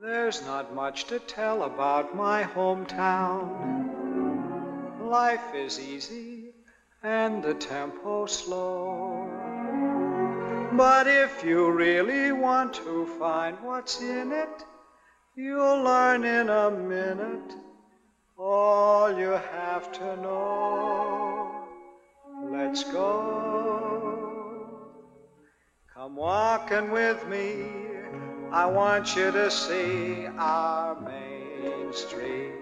There's not much to tell about my hometown. Life is easy and the tempo slow. But if you really want to find what's in it, you'll learn in a minute all you have to know. Let's go. Come walking with me. I want you to see our main street.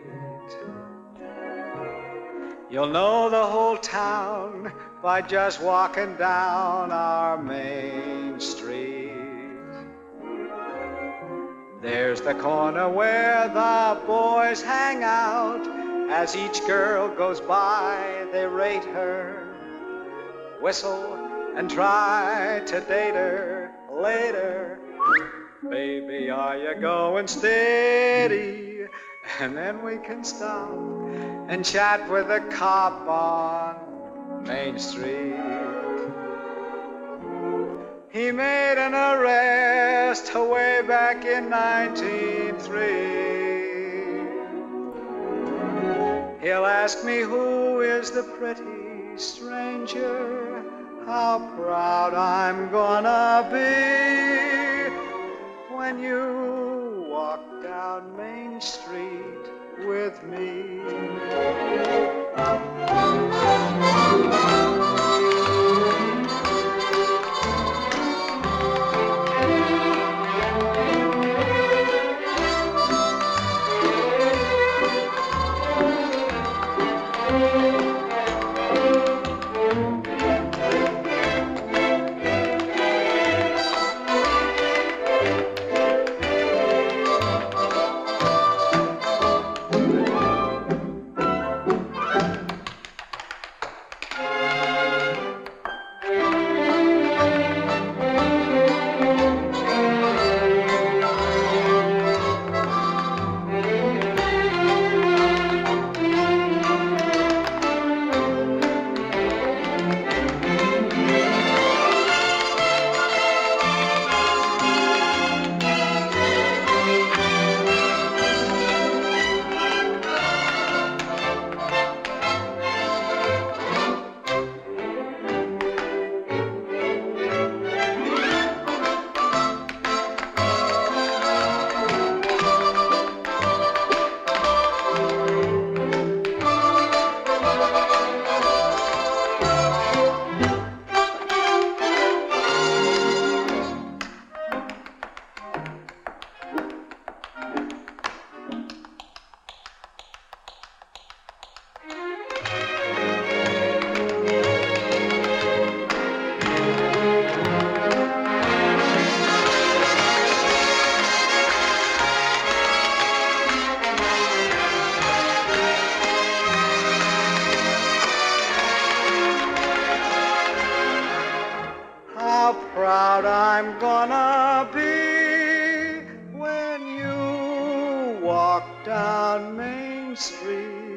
You'll know the whole town by just walking down our main street. There's the corner where the boys hang out. As each girl goes by, they rate her, whistle, and try to date her later. Baby, are you going steady? And then we can stop and chat with a cop on Main Street. He made an arrest way back in 1903. He'll ask me who is the pretty stranger, how proud I'm gonna be when you walk down Main Street with me. Proud I'm gonna be when you walk down Main Street